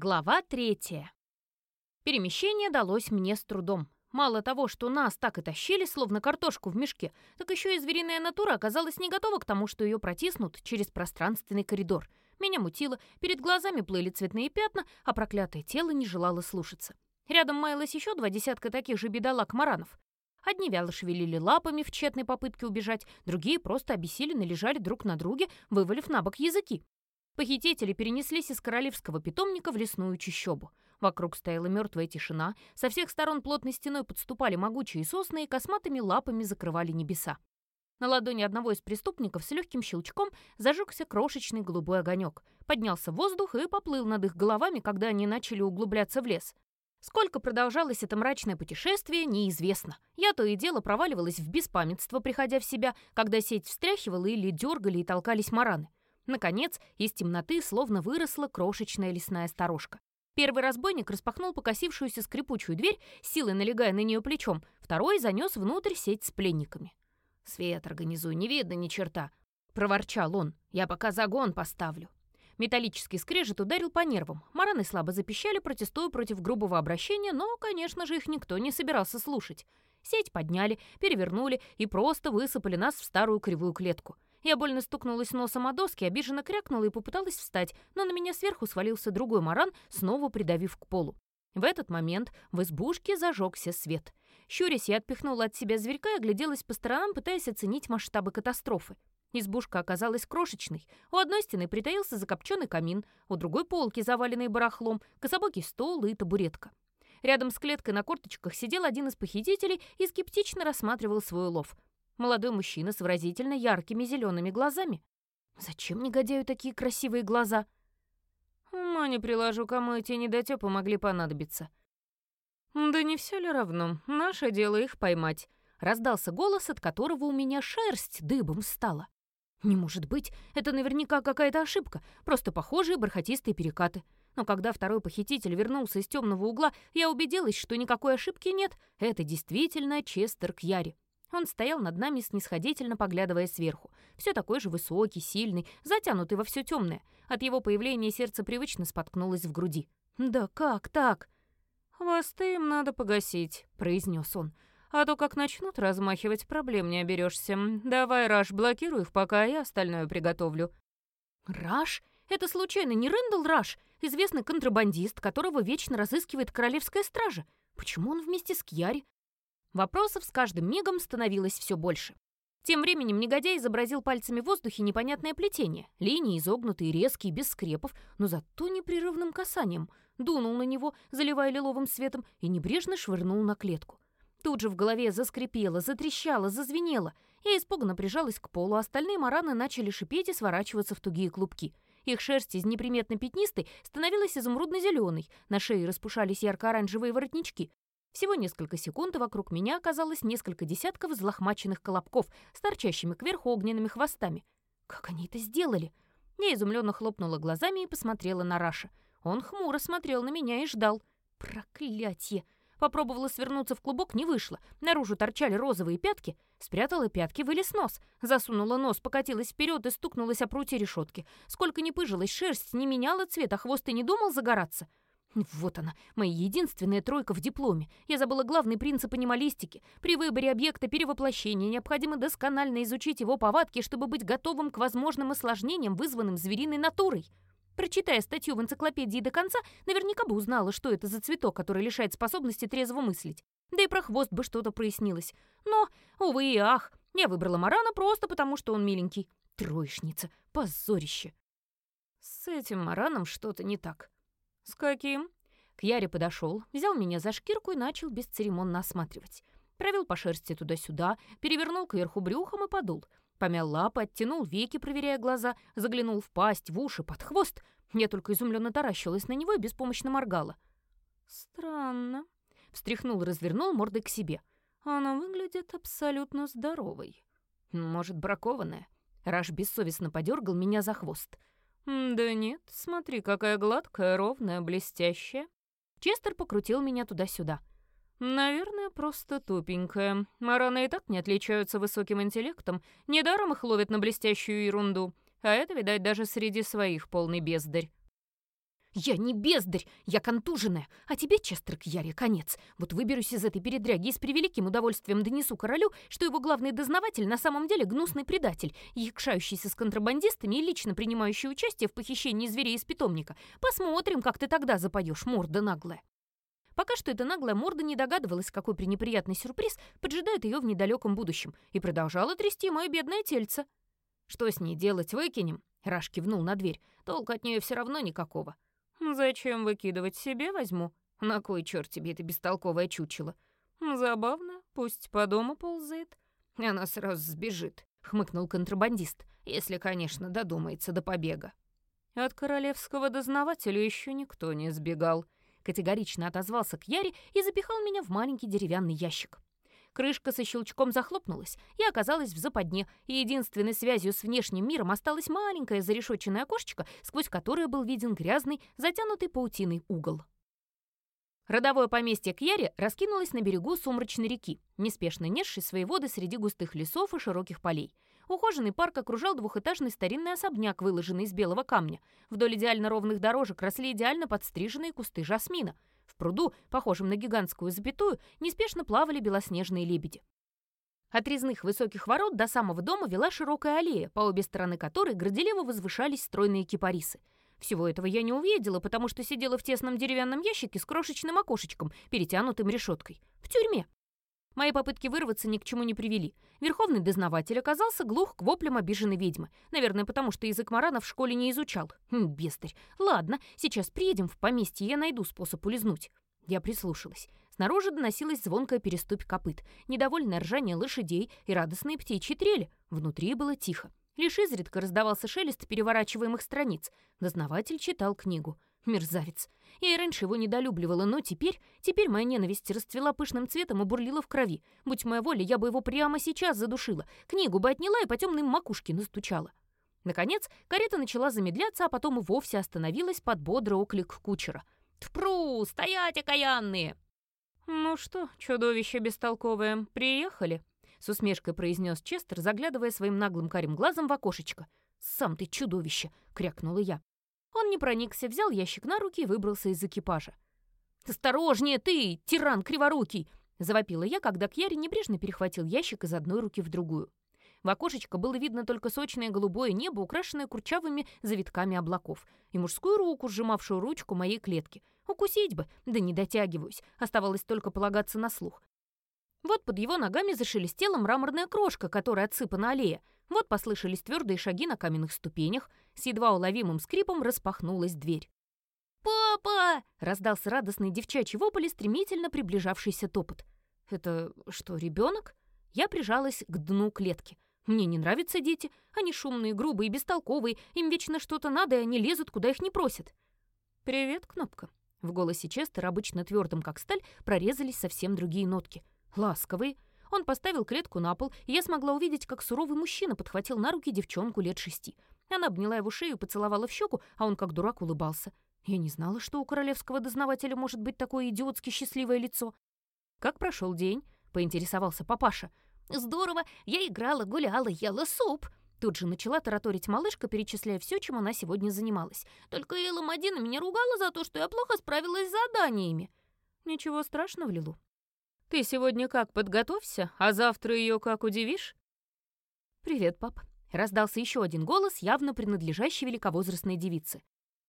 Глава третья. Перемещение далось мне с трудом. Мало того, что нас так и тащили, словно картошку в мешке, так еще и звериная натура оказалась не готова к тому, что ее протиснут через пространственный коридор. Меня мутило, перед глазами плыли цветные пятна, а проклятое тело не желало слушаться. Рядом маялось еще два десятка таких же бедолаг-маранов. Одни вяло шевелили лапами в тщетной попытке убежать, другие просто обессиленно лежали друг на друге, вывалив на бок языки. Похитители перенеслись из королевского питомника в лесную чащобу. Вокруг стояла мертвая тишина, со всех сторон плотной стеной подступали могучие сосны и косматыми лапами закрывали небеса. На ладони одного из преступников с легким щелчком зажегся крошечный голубой огонек, поднялся в воздух и поплыл над их головами, когда они начали углубляться в лес. Сколько продолжалось это мрачное путешествие, неизвестно. Я то и дело проваливалась в беспамятство, приходя в себя, когда сеть встряхивала или дергали и толкались мараны. Наконец, из темноты словно выросла крошечная лесная сторожка. Первый разбойник распахнул покосившуюся скрипучую дверь, силой налегая на нее плечом, второй занес внутрь сеть с пленниками. «Свет организуй, не видно ни черта», — проворчал он. «Я пока загон поставлю». Металлический скрежет ударил по нервам. Мараны слабо запищали, протестуя против грубого обращения, но, конечно же, их никто не собирался слушать. Сеть подняли, перевернули и просто высыпали нас в старую кривую клетку — я больно стукнулась носом о доски, обиженно крякнула и попыталась встать, но на меня сверху свалился другой маран, снова придавив к полу. В этот момент в избушке зажегся свет. Щурясь, я отпихнула от себя зверька и огляделась по сторонам, пытаясь оценить масштабы катастрофы. Избушка оказалась крошечной. У одной стены притаился закопченный камин, у другой полки, заваленные барахлом, кособокий стол и табуретка. Рядом с клеткой на корточках сидел один из похитителей и скептично рассматривал свой улов — Молодой мужчина с выразительно яркими зелеными глазами. Зачем негодяю такие красивые глаза? Ума не приложу, кому эти недотёпы могли понадобиться. Да не все ли равно? Наше дело их поймать. Раздался голос, от которого у меня шерсть дыбом стала. Не может быть, это наверняка какая-то ошибка, просто похожие бархатистые перекаты. Но когда второй похититель вернулся из темного угла, я убедилась, что никакой ошибки нет. Это действительно Честер Кьяри. Он стоял над нами, снисходительно поглядывая сверху. Все такой же высокий, сильный, затянутый во все темное. От его появления сердце привычно споткнулось в груди. «Да как так?» «Хвосты им надо погасить», — произнес он. «А то как начнут размахивать, проблем не оберешься. Давай, Раш, блокируй их, пока я остальное приготовлю». «Раш? Это случайно не Рэндалл Раш, известный контрабандист, которого вечно разыскивает королевская стража? Почему он вместе с Кьяри? Вопросов с каждым мигом становилось все больше. Тем временем негодяй изобразил пальцами в воздухе непонятное плетение, линии изогнутые, резкие, без скрепов, но зато непрерывным касанием. Дунул на него, заливая лиловым светом, и небрежно швырнул на клетку. Тут же в голове заскрипело, затрещало, зазвенело. Я испуганно прижалась к полу, остальные мараны начали шипеть и сворачиваться в тугие клубки. Их шерсть из неприметно пятнистой становилась изумрудно-зеленой, на шее распушались ярко-оранжевые воротнички. Всего несколько секунд, и вокруг меня оказалось несколько десятков взлохмаченных колобков с торчащими кверху огненными хвостами. Как они это сделали? Я изумленно хлопнула глазами и посмотрела на Раша. Он хмуро смотрел на меня и ждал. Проклятье! Попробовала свернуться в клубок, не вышло. Наружу торчали розовые пятки. Спрятала пятки, вылез нос. Засунула нос, покатилась вперед и стукнулась о прутье решетки. Сколько ни пыжилась, шерсть не меняла цвет, а хвост и не думал загораться. Вот она, моя единственная тройка в дипломе. Я забыла главный принцип анималистики. При выборе объекта перевоплощения необходимо досконально изучить его повадки, чтобы быть готовым к возможным осложнениям, вызванным звериной натурой. Прочитая статью в энциклопедии до конца, наверняка бы узнала, что это за цветок, который лишает способности трезво мыслить. Да и про хвост бы что-то прояснилось. Но, увы и ах, я выбрала Марана просто потому, что он миленький. Троечница, позорище. С этим Мараном что-то не так. «С каким?» К Яре подошел, взял меня за шкирку и начал бесцеремонно осматривать. Провел по шерсти туда-сюда, перевернул кверху брюхом и подул. Помял лапы, оттянул веки, проверяя глаза, заглянул в пасть, в уши, под хвост. Я только изумленно таращилась на него и беспомощно моргала. «Странно», — встряхнул развернул мордой к себе. «Она выглядит абсолютно здоровой». «Может, бракованная?» Раш бессовестно подергал меня за хвост. «Да нет, смотри, какая гладкая, ровная, блестящая». Честер покрутил меня туда-сюда. «Наверное, просто тупенькая. Мараны и так не отличаются высоким интеллектом. Недаром их ловят на блестящую ерунду. А это, видать, даже среди своих полный бездарь». Я не бездарь, я контуженная, а тебе, Честер Кьяри, конец. Вот выберусь из этой передряги и с превеликим удовольствием донесу королю, что его главный дознаватель на самом деле гнусный предатель, якшающийся с контрабандистами и лично принимающий участие в похищении зверей из питомника. Посмотрим, как ты тогда запоешь, морда наглая. Пока что эта наглая морда не догадывалась, какой пренеприятный сюрприз поджидает ее в недалеком будущем, и продолжала трясти мое бедное тельце. «Что с ней делать, выкинем?» Раш кивнул на дверь. «Толку от нее все равно никакого». «Зачем выкидывать себе возьму? На кой черт тебе это бестолковое чучело?» «Забавно, пусть по дому ползает». «Она сразу сбежит», — хмыкнул контрабандист, «если, конечно, додумается до побега». «От королевского дознавателя еще никто не сбегал», — категорично отозвался к Яре и запихал меня в маленький деревянный ящик. Крышка со щелчком захлопнулась и оказалась в западне, и единственной связью с внешним миром осталось маленькое зарешоченное окошечко, сквозь которое был виден грязный, затянутый паутиной угол. Родовое поместье Кьяри раскинулось на берегу сумрачной реки, неспешно несшей свои воды среди густых лесов и широких полей. Ухоженный парк окружал двухэтажный старинный особняк, выложенный из белого камня. Вдоль идеально ровных дорожек росли идеально подстриженные кусты жасмина — в пруду, похожем на гигантскую запятую, неспешно плавали белоснежные лебеди. От резных высоких ворот до самого дома вела широкая аллея, по обе стороны которой горделиво возвышались стройные кипарисы. Всего этого я не увидела, потому что сидела в тесном деревянном ящике с крошечным окошечком, перетянутым решеткой. В тюрьме. Мои попытки вырваться ни к чему не привели. Верховный дознаватель оказался глух к воплям обиженной ведьмы. Наверное, потому что язык Марана в школе не изучал. Хм, бестарь. Ладно, сейчас приедем в поместье, я найду способ улизнуть. Я прислушалась. Снаружи доносилась звонкая переступь копыт, недовольное ржание лошадей и радостные птичьи трели. Внутри было тихо. Лишь изредка раздавался шелест переворачиваемых страниц. Дознаватель читал книгу. Мерзавец. Я и раньше его недолюбливала, но теперь... Теперь моя ненависть расцвела пышным цветом и бурлила в крови. Будь моя воля, я бы его прямо сейчас задушила. Книгу бы отняла и по темной макушке настучала. Наконец, карета начала замедляться, а потом и вовсе остановилась под бодрый оклик кучера. «Тпру! Стоять, окаянные!» «Ну что, чудовище бестолковое, приехали?» С усмешкой произнес Честер, заглядывая своим наглым карим глазом в окошечко. «Сам ты чудовище!» — крякнула я. Он не проникся, взял ящик на руки и выбрался из экипажа. «Осторожнее ты, тиран криворукий!» — завопила я, когда Кьяри небрежно перехватил ящик из одной руки в другую. В окошечко было видно только сочное голубое небо, украшенное курчавыми завитками облаков, и мужскую руку, сжимавшую ручку моей клетки. Укусить бы, да не дотягиваюсь, оставалось только полагаться на слух. Вот под его ногами зашелестела мраморная крошка, которая отсыпана аллея. Вот послышались твердые шаги на каменных ступенях. С едва уловимым скрипом распахнулась дверь. «Папа!» — раздался радостный девчачий вопль и стремительно приближавшийся топот. «Это что, ребенок? Я прижалась к дну клетки. Мне не нравятся дети. Они шумные, грубые, бестолковые. Им вечно что-то надо, и они лезут, куда их не просят. «Привет, Кнопка». В голосе Честера, обычно твердым как сталь, прорезались совсем другие нотки. Ласковые. Он поставил клетку на пол, и я смогла увидеть, как суровый мужчина подхватил на руки девчонку лет шести. Она обняла его шею поцеловала в щеку, а он как дурак улыбался. Я не знала, что у королевского дознавателя может быть такое идиотски счастливое лицо. «Как прошел день?» — поинтересовался папаша. «Здорово! Я играла, гуляла, ела суп!» Тут же начала тараторить малышка, перечисляя все, чем она сегодня занималась. «Только Элла Мадина меня ругала за то, что я плохо справилась с заданиями». «Ничего страшного, Лилу. Ты сегодня как, подготовься, а завтра ее как удивишь?» «Привет, пап», — раздался еще один голос, явно принадлежащий великовозрастной девице.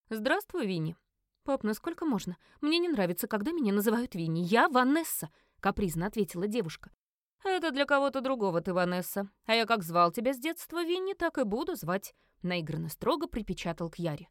«Здравствуй, Винни». «Пап, насколько можно? Мне не нравится, когда меня называют Винни. Я Ванесса», — капризно ответила девушка. «Это для кого-то другого ты, Ванесса. А я как звал тебя с детства, Винни, так и буду звать», — наигранно строго припечатал к Яре.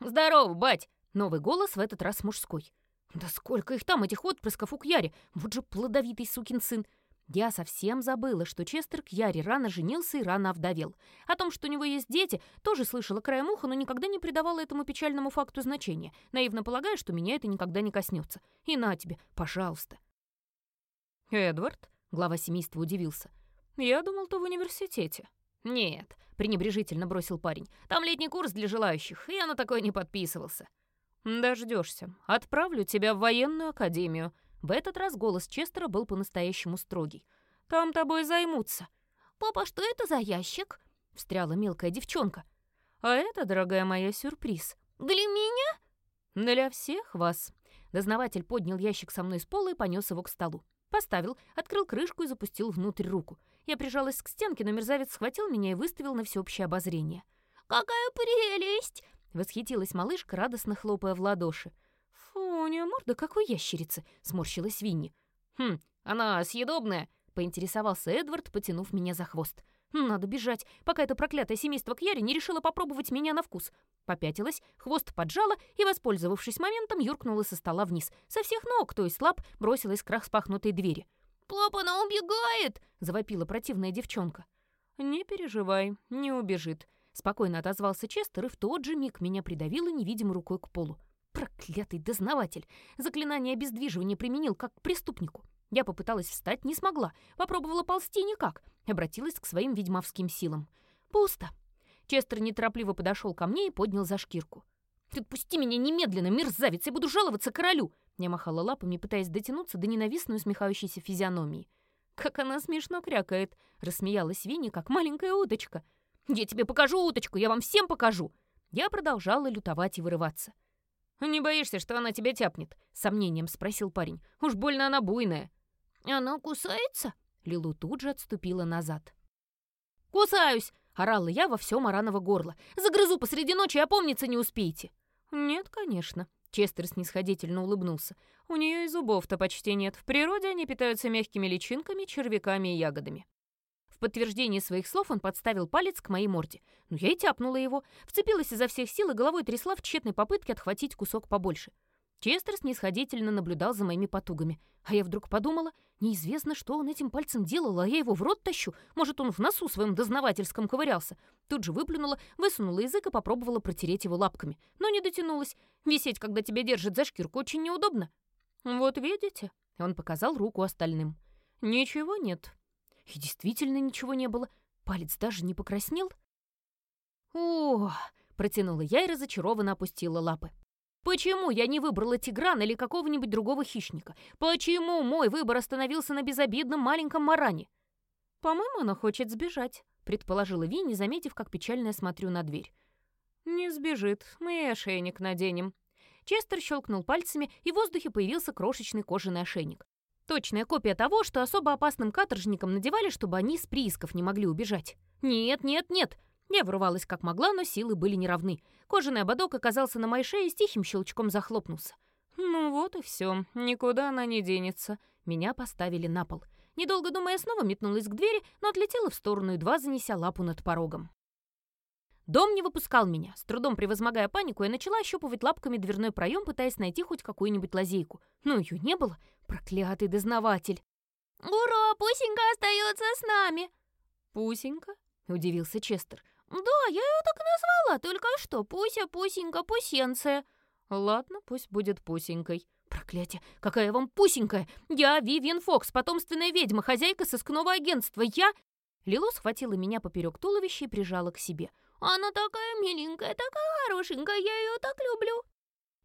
«Здорово, бать!» — новый голос в этот раз мужской. «Да сколько их там, этих отпрысков у Кьяри! Вот же плодовитый сукин сын!» Я совсем забыла, что Честер Кьяри рано женился и рано овдовел. О том, что у него есть дети, тоже слышала краем уха, но никогда не придавала этому печальному факту значения, наивно полагая, что меня это никогда не коснется. И на тебе, пожалуйста. «Эдвард?» Глава семейства удивился. «Я думал, ты в университете». «Нет», — пренебрежительно бросил парень. «Там летний курс для желающих, я на такой не подписывался». Дождешься. Отправлю тебя в военную академию». В этот раз голос Честера был по-настоящему строгий. «Там тобой займутся». «Папа, что это за ящик?» — встряла мелкая девчонка. «А это, дорогая моя, сюрприз». «Для меня?» «Для всех вас». Дознаватель поднял ящик со мной с пола и понес его к столу. Поставил, открыл крышку и запустил внутрь руку. Я прижалась к стенке, но мерзавец схватил меня и выставил на всеобщее обозрение. «Какая прелесть!» — восхитилась малышка, радостно хлопая в ладоши. «Фу, у нее морда какой ящерицы!» — сморщилась Винни. «Хм, она съедобная!» — поинтересовался Эдвард, потянув меня за хвост. «Надо бежать, пока это проклятое семейство Кьяри не решило попробовать меня на вкус». Попятилась, хвост поджала и, воспользовавшись моментом, юркнула со стола вниз. Со всех ног, то есть лап, бросилась к распахнутой двери. «Папа, она убегает!» — завопила противная девчонка. «Не переживай, не убежит», — спокойно отозвался Честер, и в тот же миг меня придавило невидимой рукой к полу. Проклятый дознаватель! Заклинание обездвиживания применил как к преступнику. Я попыталась встать, не смогла. Попробовала ползти никак. Обратилась к своим ведьмовским силам. Пусто. Честер неторопливо подошел ко мне и поднял за шкирку. «Ты отпусти меня немедленно, мерзавец, я буду жаловаться королю!» Я махала лапами, пытаясь дотянуться до ненавистной усмехающейся физиономии. «Как она смешно крякает!» — рассмеялась Винни, как маленькая уточка. «Я тебе покажу уточку, я вам всем покажу!» Я продолжала лютовать и вырываться. «Не боишься, что она тебя тяпнет?» — сомнением спросил парень. «Уж больно она буйная». «Она кусается?» Лилу тут же отступила назад. «Кусаюсь!» — орала я во все Мараново горло. «Загрызу посреди ночи, опомниться не успеете!» «Нет, конечно», — Честер снисходительно улыбнулся. «У нее и зубов-то почти нет. В природе они питаются мягкими личинками, червяками и ягодами». Подтверждение своих слов он подставил палец к моей морде. Но я и тяпнула его, вцепилась изо всех сил и головой трясла в тщетной попытке отхватить кусок побольше. Честер снисходительно наблюдал за моими потугами. А я вдруг подумала, неизвестно, что он этим пальцем делал, а я его в рот тащу. Может, он в носу своем дознавательском ковырялся. Тут же выплюнула, высунула язык и попробовала протереть его лапками. Но не дотянулась. Висеть, когда тебя держат за шкирку, очень неудобно. «Вот видите?» — он показал руку остальным. «Ничего нет». И действительно ничего не было. Палец даже не покраснел. «О!» — протянула я и разочарованно опустила лапы. Почему я не выбрала тиграна или какого-нибудь другого хищника? Почему мой выбор остановился на безобидном маленьком маране? По-моему, она хочет сбежать, предположила Винни, заметив, как печально я смотрю на дверь. Не сбежит, мы ошейник наденем. Честер щелкнул пальцами, и в воздухе появился крошечный кожаный ошейник. Точная копия того, что особо опасным каторжникам надевали, чтобы они с приисков не могли убежать. «Нет, нет, нет!» Я вырвалась как могла, но силы были неравны. Кожаный ободок оказался на моей шее и с тихим щелчком захлопнулся. Ну вот и все, никуда она не денется. Меня поставили на пол. Недолго думая, снова метнулась к двери, но отлетела в сторону, едва занеся лапу над порогом. Дом не выпускал меня. С трудом превозмогая панику, я начала ощупывать лапками дверной проем, пытаясь найти хоть какую-нибудь лазейку. Но ее не было. Проклятый дознаватель. «Ура! Пусенька остается с нами!» «Пусенька?» — удивился Честер. «Да, я ее так назвала, только что. Пуся, Пусенька, Пусенция». «Ладно, пусть будет Пусенькой». «Проклятие! Какая вам Пусенькая? Я Вивиан Фокс, потомственная ведьма, хозяйка сыскного агентства. Я...» Лилу схватила меня поперек туловища и прижала к себе. «Она такая миленькая, такая хорошенькая, я ее так люблю».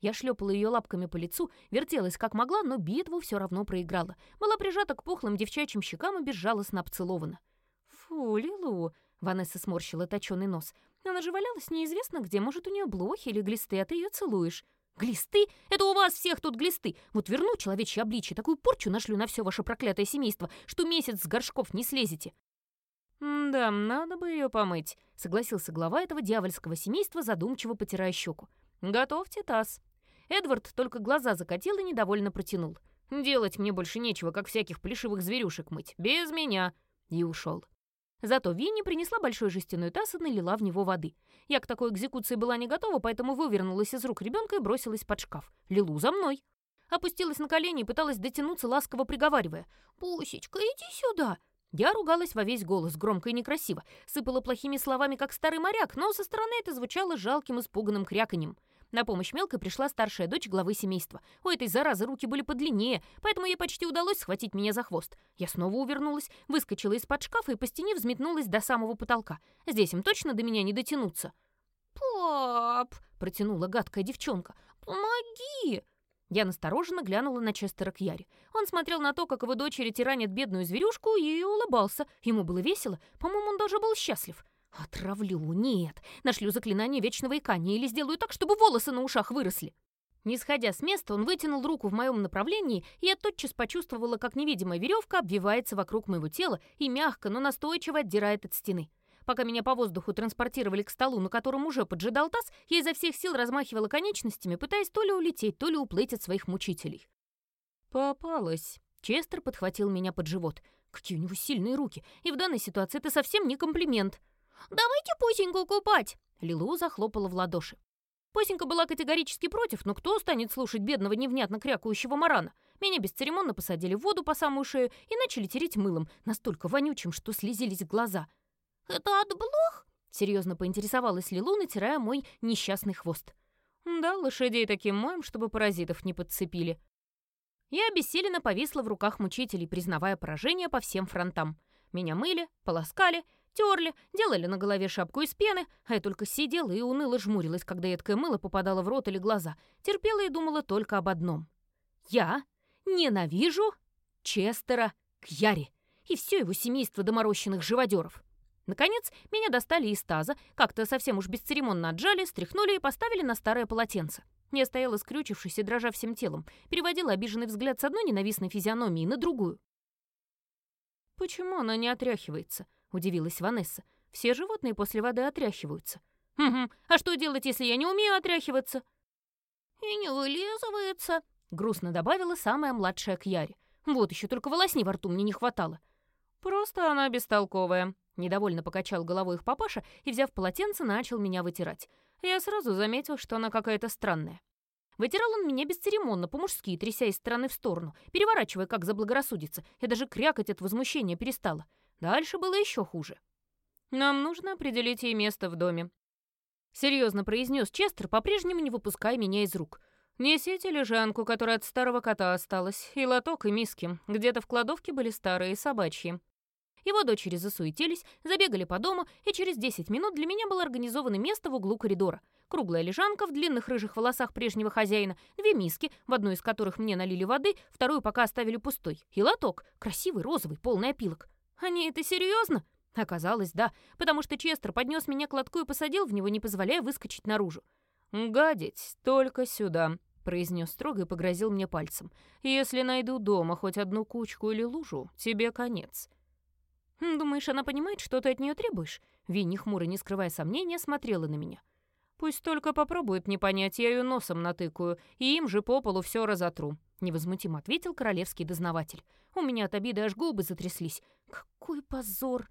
Я шлепала ее лапками по лицу, вертелась как могла, но битву все равно проиграла. Была прижата к пухлым девчачьим щекам и безжалостно обцелована. «Фу, Лилу!» Ванесса сморщила точёный нос. Она же валялась неизвестно где. Может, у нее блохи или глисты, а ты ее целуешь. «Глисты? Это у вас всех тут глисты! Вот верну человечье обличье, такую порчу нашлю на все ваше проклятое семейство, что месяц с горшков не слезете!» «Да, надо бы ее помыть», — согласился глава этого дьявольского семейства, задумчиво потирая щеку. «Готовьте таз». Эдвард только глаза закатил и недовольно протянул. «Делать мне больше нечего, как всяких плешивых зверюшек мыть. Без меня!» И ушел. Зато Винни принесла большой жестяной таз и налила в него воды. Я к такой экзекуции была не готова, поэтому вывернулась из рук ребенка и бросилась под шкаф. Лилу за мной. Опустилась на колени и пыталась дотянуться, ласково приговаривая. «Пусечка, иди сюда!» Я ругалась во весь голос, громко и некрасиво, сыпала плохими словами, как старый моряк, но со стороны это звучало жалким, испуганным кряканьем. На помощь мелкой пришла старшая дочь главы семейства. У этой заразы руки были подлиннее, поэтому ей почти удалось схватить меня за хвост. Я снова увернулась, выскочила из-под шкафа и по стене взметнулась до самого потолка. Здесь им точно до меня не дотянуться. «Пап!» — протянула гадкая девчонка. «Помоги!» Я настороженно глянула на Честера Кьяри. Он смотрел на то, как его дочери тиранят бедную зверюшку, и улыбался. Ему было весело. По-моему, он даже был счастлив. «Отравлю, нет. Нашлю заклинание вечного икания или сделаю так, чтобы волосы на ушах выросли». Не сходя с места, он вытянул руку в моем направлении, и я тотчас почувствовала, как невидимая веревка обвивается вокруг моего тела и мягко, но настойчиво отдирает от стены. Пока меня по воздуху транспортировали к столу, на котором уже поджидал таз, я изо всех сил размахивала конечностями, пытаясь то ли улететь, то ли уплыть от своих мучителей. «Попалась». Честер подхватил меня под живот. Какие у него сильные руки. И в данной ситуации это совсем не комплимент. «Давайте пусеньку купать!» Лилу захлопала в ладоши. Пусенька была категорически против, но кто станет слушать бедного невнятно крякающего марана? Меня бесцеремонно посадили в воду по самую шею и начали тереть мылом, настолько вонючим, что слезились глаза. «Это от блох?» — серьезно поинтересовалась Лилу, натирая мой несчастный хвост. «Да, лошадей таким моем, чтобы паразитов не подцепили». Я обессиленно повисла в руках мучителей, признавая поражение по всем фронтам. Меня мыли, полоскали, терли, делали на голове шапку из пены, а я только сидела и уныло жмурилась, когда едкое мыло попадало в рот или глаза. Терпела и думала только об одном. Я ненавижу Честера Кьяри и все его семейство доморощенных живодеров. Наконец, меня достали из таза, как-то совсем уж бесцеремонно отжали, стряхнули и поставили на старое полотенце. Я стояла скрючившись и дрожа всем телом, переводила обиженный взгляд с одной ненавистной физиономии на другую. «Почему она не отряхивается?» — удивилась Ванесса. «Все животные после воды отряхиваются». «Угу. А что делать, если я не умею отряхиваться?» «И не вылизывается», — грустно добавила самая младшая Кьяри. «Вот еще только волосни во рту мне не хватало». «Просто она бестолковая», — недовольно покачал головой их папаша и, взяв полотенце, начал меня вытирать. Я сразу заметил, что она какая-то странная. Вытирал он меня бесцеремонно, по-мужски, тряся из стороны в сторону, переворачивая, как заблагорассудится. Я даже крякать от возмущения перестала. Дальше было еще хуже. «Нам нужно определить ей место в доме», — серьезно произнес Честер, по-прежнему не выпуская меня из рук. «Несите лежанку, которая от старого кота осталась, и лоток, и миски. Где-то в кладовке были старые собачьи». Его дочери засуетились, забегали по дому, и через 10 минут для меня было организовано место в углу коридора. Круглая лежанка в длинных рыжих волосах прежнего хозяина, две миски, в одну из которых мне налили воды, вторую пока оставили пустой, и лоток, красивый, розовый, полный опилок. Они это серьезно? Оказалось, да, потому что Честер поднес меня к лотку и посадил в него, не позволяя выскочить наружу. «Гадить только сюда», — произнес строго и погрозил мне пальцем. «Если найду дома хоть одну кучку или лужу, тебе конец. «Думаешь, она понимает, что ты от нее требуешь?» Винни, хмуро не скрывая сомнения, смотрела на меня. «Пусть только попробует не понять, я ее носом натыкаю, и им же по полу все разотру», — невозмутимо ответил королевский дознаватель. У меня от обиды аж губы затряслись. «Какой позор!»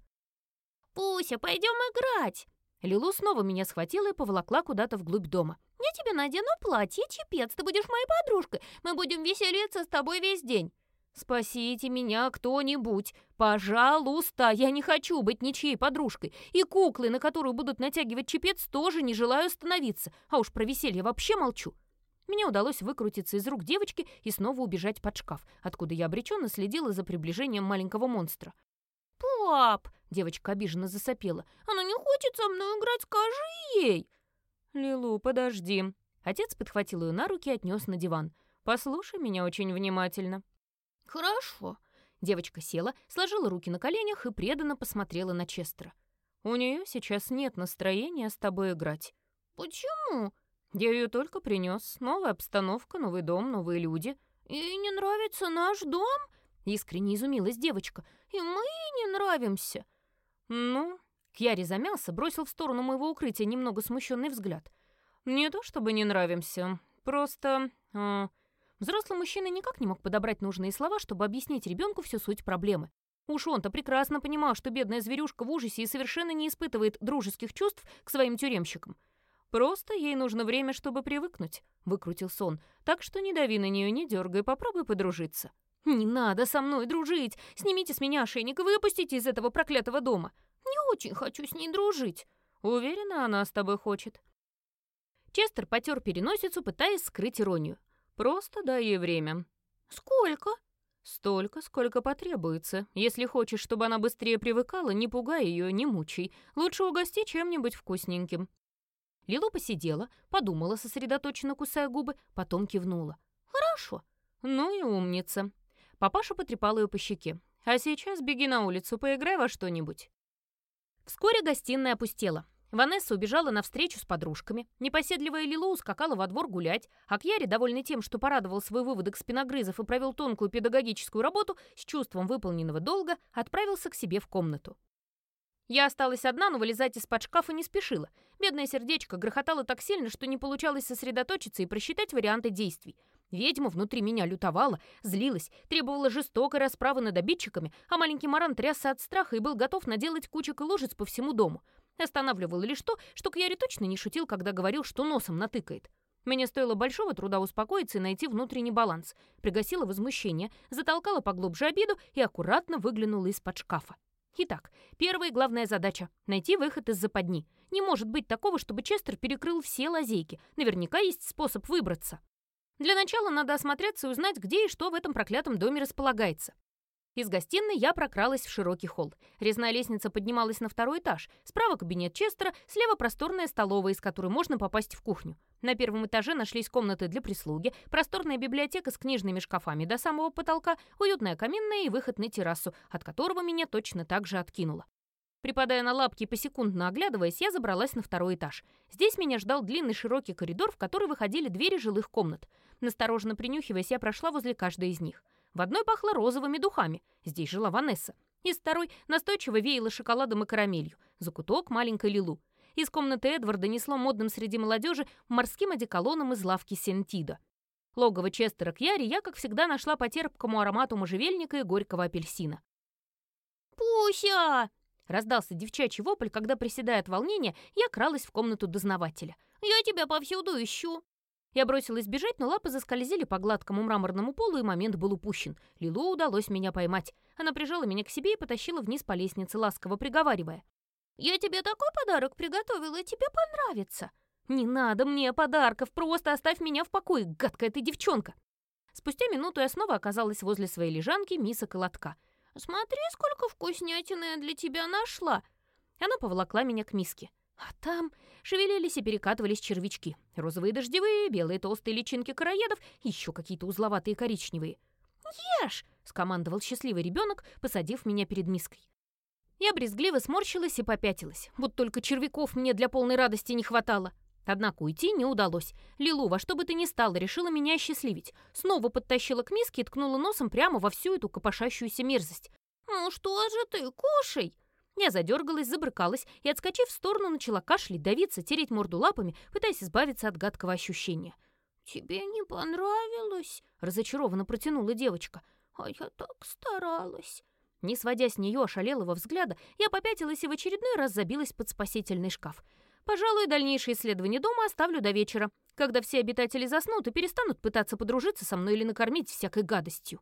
«Пуся, пойдем играть!» Лилу снова меня схватила и поволокла куда-то вглубь дома. «Я тебе надену платье, чепец, ты будешь моей подружкой. Мы будем веселиться с тобой весь день». «Спасите меня кто-нибудь! Пожалуйста! Я не хочу быть ничьей подружкой! И куклы, на которую будут натягивать чепец, тоже не желаю становиться! А уж про веселье вообще молчу!» Мне удалось выкрутиться из рук девочки и снова убежать под шкаф, откуда я обреченно следила за приближением маленького монстра. «Пап!» — девочка обиженно засопела. «Она не хочет со мной играть, скажи ей!» «Лилу, подожди!» Отец подхватил ее на руки и отнес на диван. «Послушай меня очень внимательно». «Хорошо». Девочка села, сложила руки на коленях и преданно посмотрела на Честера. «У нее сейчас нет настроения с тобой играть». «Почему?» «Я ее только принес. Новая обстановка, новый дом, новые люди». «Ей не нравится наш дом?» Искренне изумилась девочка. «И мы не нравимся». «Ну?» Кьяри замялся, бросил в сторону моего укрытия немного смущенный взгляд. «Не то чтобы не нравимся, просто...» э, Взрослый мужчина никак не мог подобрать нужные слова, чтобы объяснить ребенку всю суть проблемы. Уж он-то прекрасно понимал, что бедная зверюшка в ужасе и совершенно не испытывает дружеских чувств к своим тюремщикам. «Просто ей нужно время, чтобы привыкнуть», — выкрутил сон. «Так что не дави на нее, не дергай, попробуй подружиться». «Не надо со мной дружить! Снимите с меня ошейник и выпустите из этого проклятого дома!» «Не очень хочу с ней дружить!» «Уверена, она с тобой хочет». Честер потер переносицу, пытаясь скрыть иронию. Просто дай ей время». «Сколько?» «Столько, сколько потребуется. Если хочешь, чтобы она быстрее привыкала, не пугай ее, не мучай. Лучше угости чем-нибудь вкусненьким». Лилу посидела, подумала, сосредоточенно кусая губы, потом кивнула. «Хорошо». «Ну и умница». Папаша потрепал ее по щеке. «А сейчас беги на улицу, поиграй во что-нибудь». Вскоре гостиная опустела. Ванесса убежала навстречу с подружками, непоседливая Лилу ускакала во двор гулять, а Кьяри, довольный тем, что порадовал свой выводок спиногрызов и провел тонкую педагогическую работу с чувством выполненного долга, отправился к себе в комнату. Я осталась одна, но вылезать из-под шкафа не спешила. Бедное сердечко грохотало так сильно, что не получалось сосредоточиться и просчитать варианты действий. Ведьма внутри меня лютовала, злилась, требовала жестокой расправы над обидчиками, а маленький Маран трясся от страха и был готов наделать кучек и лужиц по всему дому. Останавливало лишь то, что Кьяри точно не шутил, когда говорил, что носом натыкает. Мне стоило большого труда успокоиться и найти внутренний баланс. Пригасила возмущение, затолкала поглубже обиду и аккуратно выглянула из-под шкафа. Итак, первая и главная задача — найти выход из западни. Не может быть такого, чтобы Честер перекрыл все лазейки. Наверняка есть способ выбраться. Для начала надо осмотреться и узнать, где и что в этом проклятом доме располагается. Из гостиной я прокралась в широкий холл. Резная лестница поднималась на второй этаж. Справа кабинет Честера, слева просторная столовая, из которой можно попасть в кухню. На первом этаже нашлись комнаты для прислуги, просторная библиотека с книжными шкафами до самого потолка, уютная каминная и выход на террасу, от которого меня точно так же откинуло. Припадая на лапки и посекундно оглядываясь, я забралась на второй этаж. Здесь меня ждал длинный широкий коридор, в который выходили двери жилых комнат. Настороженно принюхиваясь, я прошла возле каждой из них. В одной пахло розовыми духами. Здесь жила Ванесса. Из второй настойчиво веяло шоколадом и карамелью. Закуток маленькой Лилу. Из комнаты Эдварда несло модным среди молодежи морским одеколоном из лавки Сентида. Логово Честера Кьяри я, как всегда, нашла по терпкому аромату можжевельника и горького апельсина. «Пуся!» — раздался девчачий вопль, когда, приседая от волнения, я кралась в комнату дознавателя. «Я тебя повсюду ищу!» Я бросилась бежать, но лапы заскользили по гладкому мраморному полу, и момент был упущен. Лилу удалось меня поймать. Она прижала меня к себе и потащила вниз по лестнице, ласково приговаривая. «Я тебе такой подарок приготовила, тебе понравится». «Не надо мне подарков, просто оставь меня в покое, гадкая ты девчонка!» Спустя минуту я снова оказалась возле своей лежанки, мисок и лотка. «Смотри, сколько вкуснятины я для тебя нашла!» Она поволокла меня к миске. А там шевелились и перекатывались червячки. Розовые дождевые, белые толстые личинки короедов, еще какие-то узловатые коричневые. «Ешь!» — скомандовал счастливый ребенок, посадив меня перед миской. Я брезгливо сморщилась и попятилась, будто только червяков мне для полной радости не хватало. Однако уйти не удалось. Лилу, во что бы ты ни стала, решила меня счастливить. Снова подтащила к миске и ткнула носом прямо во всю эту копошащуюся мерзость. «Ну что же ты, кушай!» Я задергалась, забрыкалась и, отскочив в сторону, начала кашлять, давиться, тереть морду лапами, пытаясь избавиться от гадкого ощущения. «Тебе не понравилось?» — разочарованно протянула девочка. «А я так старалась». Не сводя с нее ошалелого взгляда, я попятилась и в очередной раз забилась под спасительный шкаф. Пожалуй, дальнейшее исследование дома оставлю до вечера, когда все обитатели заснут и перестанут пытаться подружиться со мной или накормить всякой гадостью.